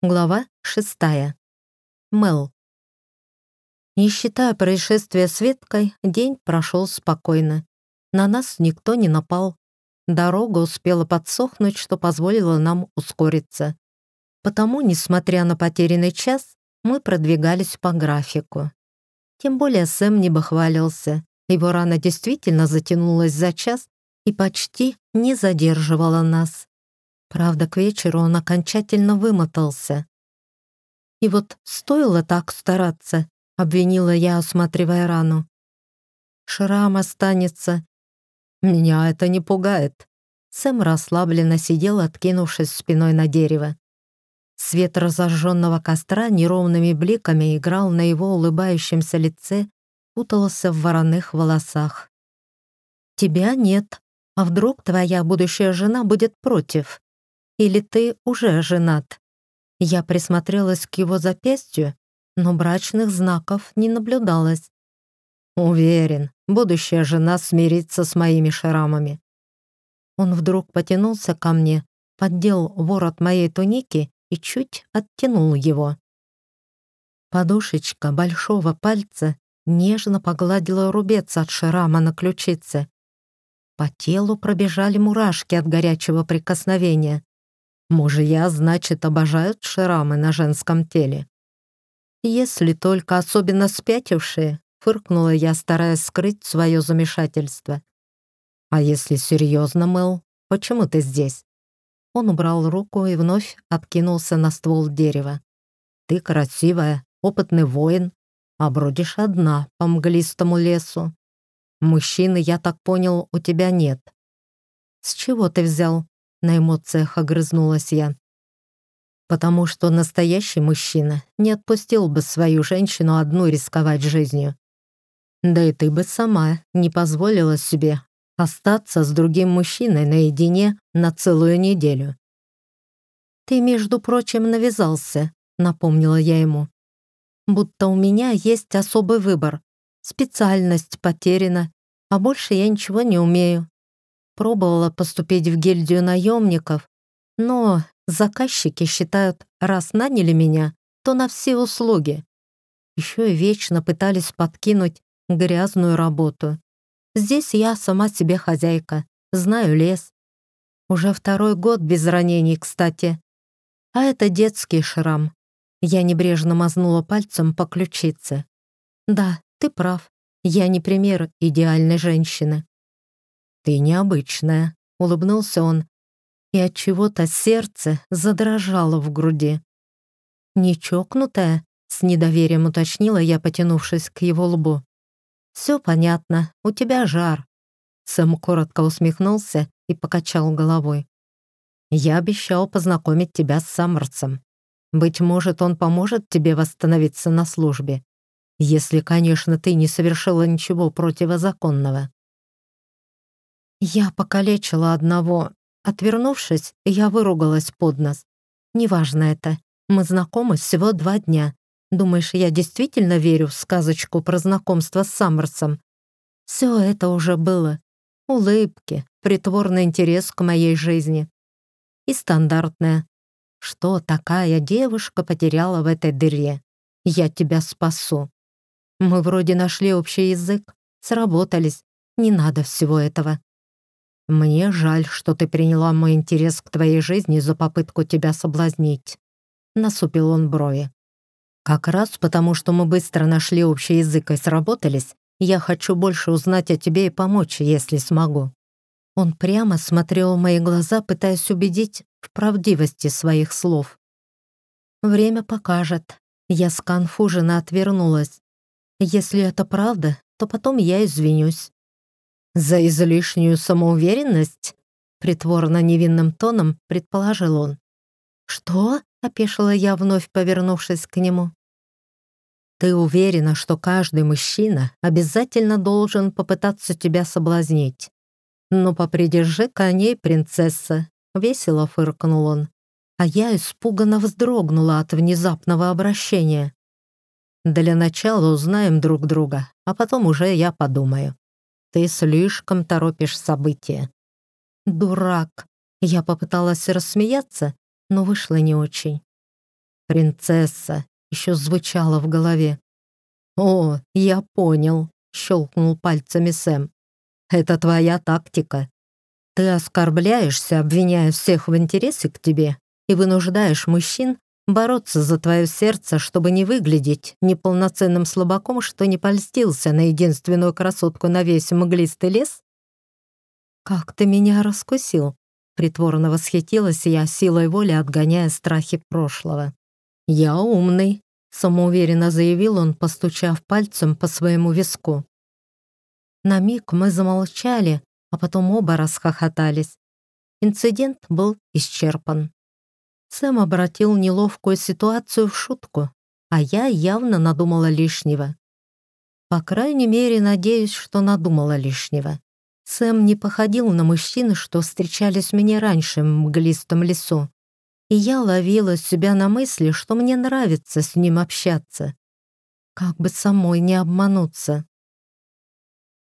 Глава шестая. Мел. Не считая происшествия с Веткой, день прошел спокойно. На нас никто не напал. Дорога успела подсохнуть, что позволило нам ускориться. Потому, несмотря на потерянный час, мы продвигались по графику. Тем более Сэм не бахвалился. Его рана действительно затянулась за час и почти не задерживала нас. Правда, к вечеру он окончательно вымотался. И вот стоило так стараться, обвинила я, осматривая рану. Шрам останется. Меня это не пугает. Сэм расслабленно сидел, откинувшись спиной на дерево. Свет разожженного костра неровными бликами играл на его улыбающемся лице, путался в вороных волосах. «Тебя нет, а вдруг твоя будущая жена будет против?» Или ты уже женат?» Я присмотрелась к его запястью, но брачных знаков не наблюдалось. «Уверен, будущая жена смирится с моими шрамами». Он вдруг потянулся ко мне, поддел ворот моей туники и чуть оттянул его. Подушечка большого пальца нежно погладила рубец от шрама на ключице. По телу пробежали мурашки от горячего прикосновения. Мужья, значит, обожают шрамы на женском теле. Если только особенно спятившие, фыркнула я, стараясь скрыть свое замешательство. А если серьезно, Мэл, почему ты здесь? Он убрал руку и вновь откинулся на ствол дерева. Ты красивая, опытный воин, а бродишь одна по мглистому лесу. Мужчины, я так понял, у тебя нет. С чего ты взял? На эмоциях огрызнулась я. Потому что настоящий мужчина не отпустил бы свою женщину одну рисковать жизнью. Да и ты бы сама не позволила себе остаться с другим мужчиной наедине на целую неделю. «Ты, между прочим, навязался», — напомнила я ему. «Будто у меня есть особый выбор. Специальность потеряна, а больше я ничего не умею. Пробовала поступить в гильдию наемников, но заказчики считают, раз наняли меня, то на все услуги. Еще и вечно пытались подкинуть грязную работу. Здесь я сама себе хозяйка, знаю лес. Уже второй год без ранений, кстати. А это детский шрам. Я небрежно мазнула пальцем по ключице. Да, ты прав. Я не пример идеальной женщины. «Ты необычная», — улыбнулся он, и от чего-то сердце задрожало в груди. «Не чокнутая?» — с недоверием уточнила я, потянувшись к его лбу. «Все понятно, у тебя жар». Сэм коротко усмехнулся и покачал головой. «Я обещал познакомить тебя с Саммерсом. Быть может, он поможет тебе восстановиться на службе, если, конечно, ты не совершила ничего противозаконного». Я покалечила одного. Отвернувшись, я выругалась под нос. Неважно это. Мы знакомы всего два дня. Думаешь, я действительно верю в сказочку про знакомство с Саммерсом? Все это уже было. Улыбки, притворный интерес к моей жизни. И стандартное. Что такая девушка потеряла в этой дыре? Я тебя спасу. Мы вроде нашли общий язык, сработались. Не надо всего этого. «Мне жаль, что ты приняла мой интерес к твоей жизни за попытку тебя соблазнить», — насупил он брови. «Как раз потому, что мы быстро нашли общий язык и сработались, я хочу больше узнать о тебе и помочь, если смогу». Он прямо смотрел в мои глаза, пытаясь убедить в правдивости своих слов. «Время покажет». Я сконфуженно отвернулась. «Если это правда, то потом я извинюсь». «За излишнюю самоуверенность?» Притворно невинным тоном предположил он. «Что?» — опешила я, вновь повернувшись к нему. «Ты уверена, что каждый мужчина обязательно должен попытаться тебя соблазнить? Ну, попридержи коней, принцесса!» — весело фыркнул он. А я испуганно вздрогнула от внезапного обращения. «Для начала узнаем друг друга, а потом уже я подумаю». Ты слишком торопишь события. Дурак. Я попыталась рассмеяться, но вышло не очень. принцесса!» еще звучало в голове. «О, я понял», — щелкнул пальцами Сэм. «Это твоя тактика. Ты оскорбляешься, обвиняя всех в интересе к тебе, и вынуждаешь мужчин бороться за твое сердце, чтобы не выглядеть неполноценным слабаком, что не польстился на единственную красотку на весь мглистый лес? «Как ты меня раскусил!» Притворно восхитилась я, силой воли отгоняя страхи прошлого. «Я умный», — самоуверенно заявил он, постучав пальцем по своему виску. На миг мы замолчали, а потом оба расхохотались. Инцидент был исчерпан. Сэм обратил неловкую ситуацию в шутку, а я явно надумала лишнего. По крайней мере, надеюсь, что надумала лишнего. Сэм не походил на мужчин, что встречались мне раньше в мглистом лесу. И я ловила себя на мысли, что мне нравится с ним общаться. Как бы самой не обмануться.